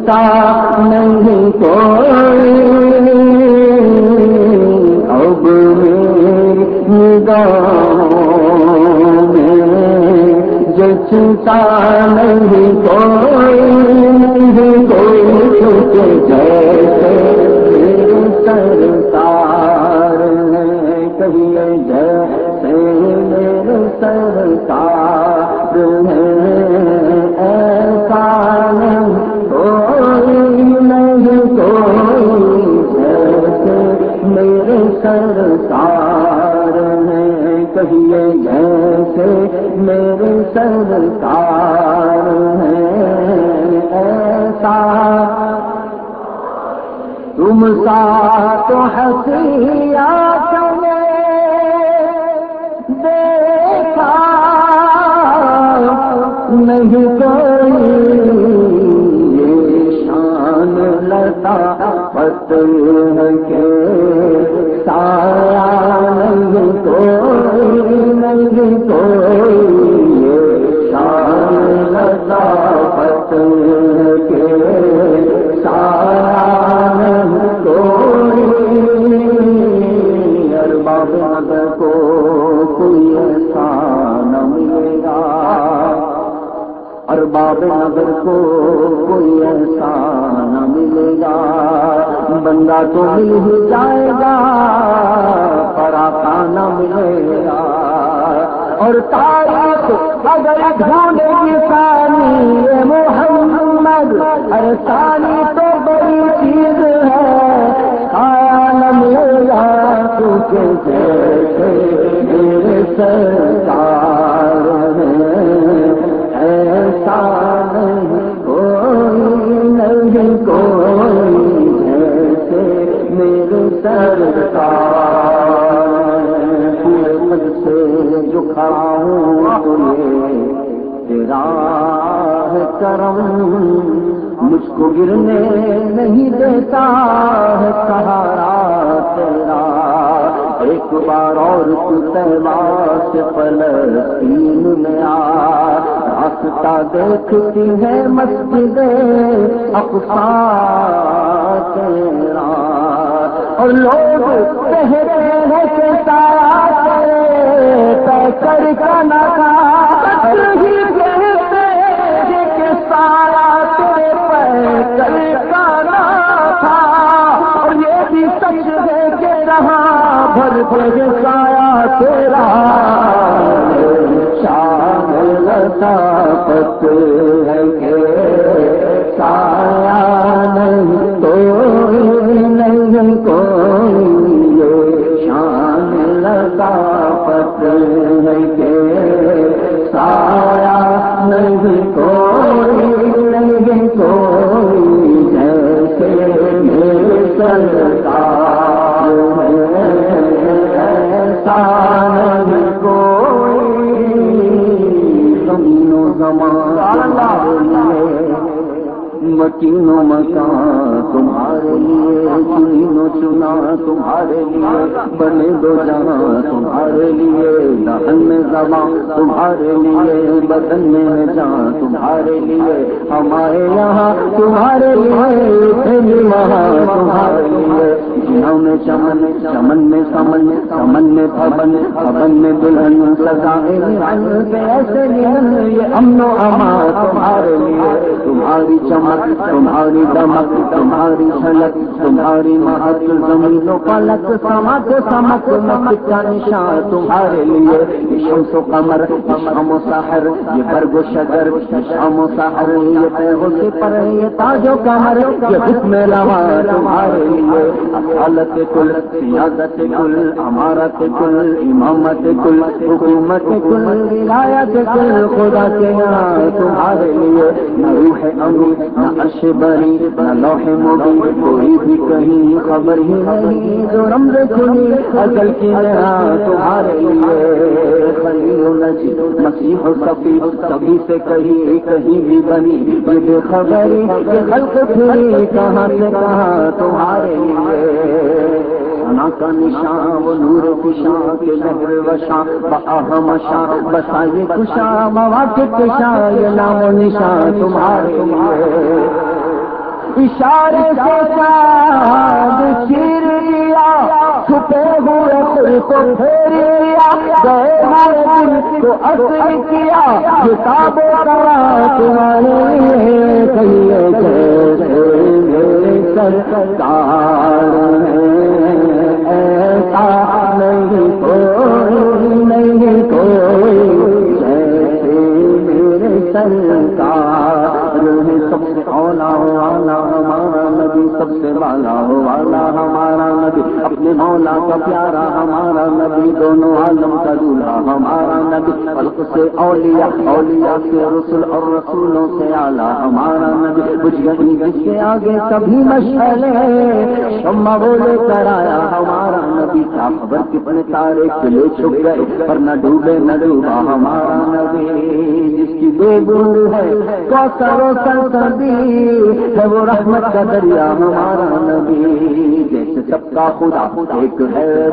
ملتا نہیں کوئی۔ اب میں جچتا نہیں کوئی۔ کوئی جیسے کہیے جیسے میرے سرکار ہے ایسا تم سا تو ہنسیا تمہیں دیکھا نہیں کوئی ارباب نگر کو کوئی ایسا ملے گا۔ بندہ تو مل ہی جائے گا پراتا نہ ملے گا۔ اور تاریخ اگر ڈھونڈے گی سانی محمد ارے سانی تو بڑی چیز ہے۔ آیا نہ ملے گا کیونکہ جیسے میرے سرکار کھڑا ہوں تو تیرا ہے کرم مجھ کو گرنے نہیں دیتا ہے سہارا تیرا ایک بار اور تو تہوا سے فلسطین میں آ راستہ دیکھتی ہے مسجد اقصا تیرا اور لوگ کہہ رہے ہیں کہ سارا کر کا ہی کہتے ہیں کہ سارا تیرے کر تھا اور یہ بھی سچ ہے کہ رہا بھر بھر سایا تیرا شان لطافت ہے کہ سایا تینوں مکان تمہارے لیے تینوں چنا تمہارے لیے بنے دو جہاں تمہارے لیے دہن میں زبان تمہارے لیے، بدن میں جان تمہارے لیے، ہمارے یہاں تمہارے لیے وہاں تمہارے لیے۔ جنہوں میں چمن چمن میں سمن سمن میں پبن پبن میں دلہن سزائے ایسے یہ امن و اما تمہارے لیے۔ تمہاری چمک، تمہاری دمک، تمہاری جھلک، تمہاری مہت زمینوں پلک سمک سمک مک کا نشان تمہارے لیے۔ شمس و قمر، شام و سحر، یہ برگ و شجر، شام و سحر، یہ پیغو سے پر یہ تاج و کمر یہ حکم لوا تمہارے لیے۔ حالت کل سیاست کل، امارت کل، امامت کل، حکومت کل، ولایت کل، خدا کے یہاں تمہارے لیے۔ نہ روح امیر نہ عرش بری نہ لوح مبی کوئی بھی کہیں خبر ہی نہیں۔ جو رمز کھلی اصل تمہارے لیے۔ مسیح و صفی سے کہیں کہیں بھی بنی یہ بے خبری یہ خلق پھری کہاں سے کہاں تمہارے لیے نا کا نشان وہ نور کشاں کے لہر وشاں بہم شاں بسائے کشاں مواقع کشاں یہ نام و نشان تمہارے لیے اشارے سے چاند چیر لیا چھپے ہوئے کو گئے ہوئے دل کو کیا کتاب کرا تمہارے کہیے سرکار ایسا نہیں کوئی نہیں کوئی میرے سرکار سب سے اولا والا ہمارا نبی سب سے والا والا ہمارا نبی اپنے مولا کا پیارا ہمارا نبی دونوں عالم کا دولہا ہمارا نبی خلق سے اولیاء اولیاء سے رسول اور رسولوں سے آلہ ہمارا نبی کچھ گئی جس کے آگے کبھی مشغلے شما بولے کرایا ہمارا نبی کیا خبر کتنے تارے کلے چھپ گئے پر نہ ڈوبے نہ ڈوبا ہمارا نبی، جس کی بے گرو ہے کو کرو سر ہے وہ رحمت کا دریا ہمارا نبی۔ جیسے سب کا خدا ایک ہے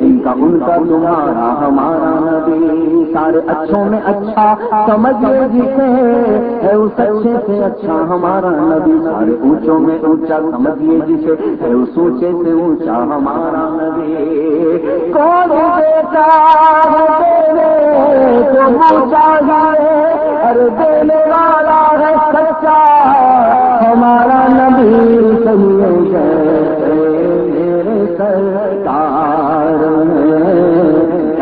ان کا ان کا تمہارا ہمارا نبی۔ سارے اچھوں میں اچھا سمجھے جسے ہے اس اچھے سے اچھا ہمارا نبی۔ سارے اونچوں میں اونچا، سمجھیے جسے ہے اس اونچے سے اونچا ہمارا نبی۔ کون بیٹا دینے والا ہے سچا۔ ہمارا نبی صحیح ہے میرے سرکار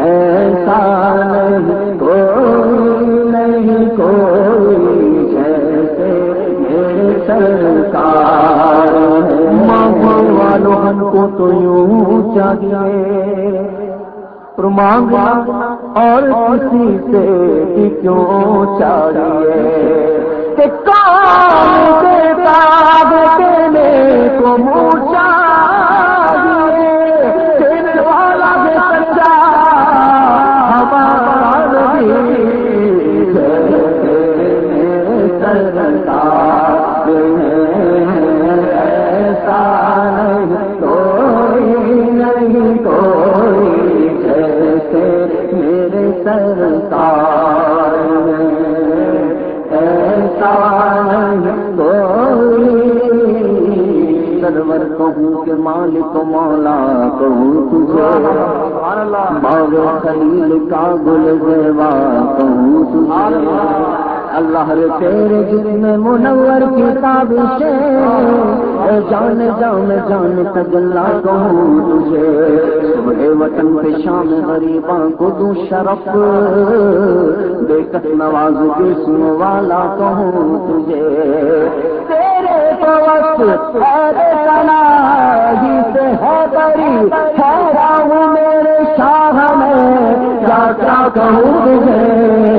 ایسا نہیں، کوئی نہیں، کوئی جیسے میرے سرکار مانگو والوں ہم کو تو یوں چاہیے مانگنا اور کسی سے بھی کیوں چاہیے؟ سرکار ایسا کوئی۔ سرور کہوں کہ مالک مولا کہوں تجھے۔ باغ خلیل کا گل زیوا کہوں تجھے۔ اللہ رے تیرے جن میں منور کتاب سے۔ جان جان جان تجلا کہوں تجھے۔ صبح وطن پہ شام غریباں کو دوں شرف۔ بے کت نواز کے سن والا کہوں تجھے۔ تیرے تو وقت تنا ہی سے ہے بری۔ ٹھہرا ہوں میرے شاہ میں کیا کیا کہوں تجھے۔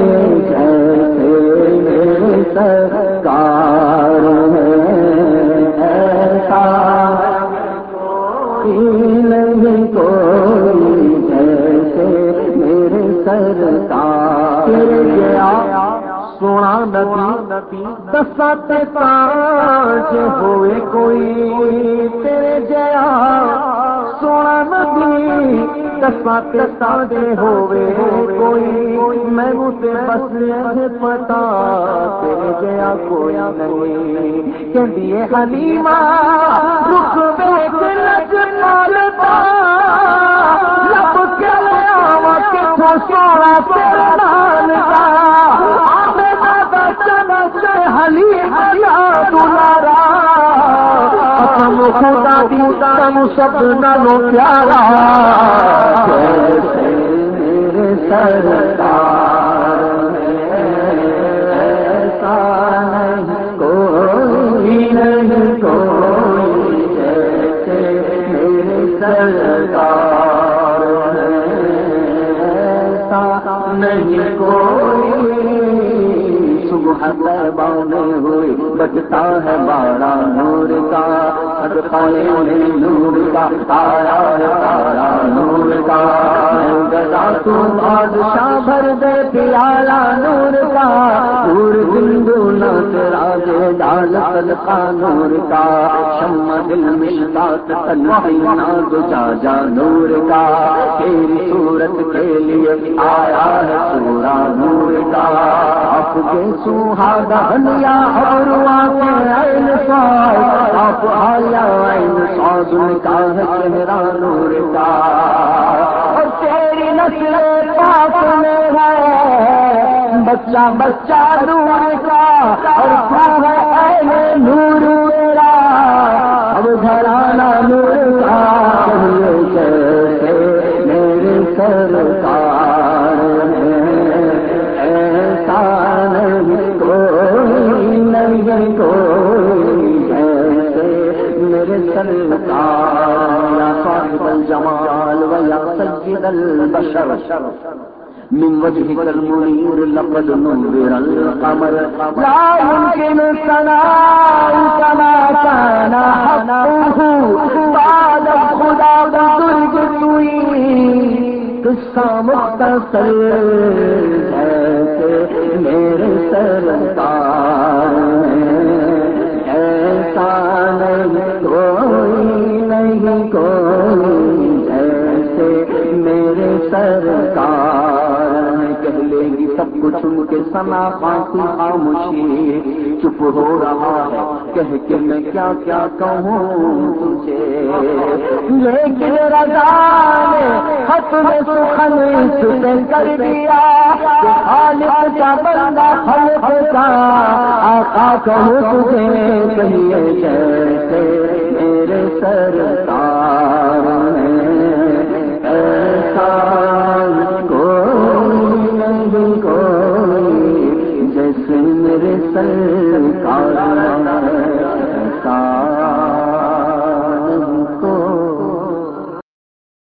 نبی دسات کانچ ہوئے کوئی تیرے جیا، سونا نبی دسات تاجے ہوئے کوئی میں اسے بس یہ پتا تیرے جیا کوئی نہیں۔ کہ دیے حلیمہ، رخ بیک لگ مالتا لب کے آوا کے سونا تیرے دی سب نالو پیارا میرے سرکار ایسا نہیں، کوئی نہیں، کوئی جیسے میرے سرکار ایسا نہیں، کوئی۔ صبح بانے ہوئی بچتا ہے بارہ نور کا۔ نور کا تارا تارا نور کا۔ گدا تو بادشاہ بھر دے پیالہ نور کا۔ نور بندو نہ تیرا دے ڈال صدقہ نور کا۔ شم دل مشتاق تنہینا جا جا نور کا۔ تیری صورت کے لیے آیا ہے پورا نور کا۔ آپ کے سوہاگا دنیا ابروا کے عین سوائے آپ آیا کا ہے نور کا۔ اور تیری نسل پاک میں ہے۔ بچہ بچہ نور کا۔ اور ہے نور میرا۔ اب گھرانا نور کا۔ میرے سرکار البشر. من وجهك المنير لقد نور القمر. لا يمكن ثناء كما كان حقه بعد خدا بزرگ کوئی قصہ مختصر ایسے میرے سرکار ایسا نہیں کوئی نہیں کوئی میرے سرکار، میں کہہ لے گی سب کچھ ان کے سنا پاتی خاموشی، چپ ہو رہا ہے، کہہ کے میں کیا کیا کہوں تجھے؟ لیکن رضا نے خط میں سخن اس ستے کر دیا خالق کا بندہ خلق کا آقا کہوں تجھے؟ کہیے جیسے میرے سرکار اللہ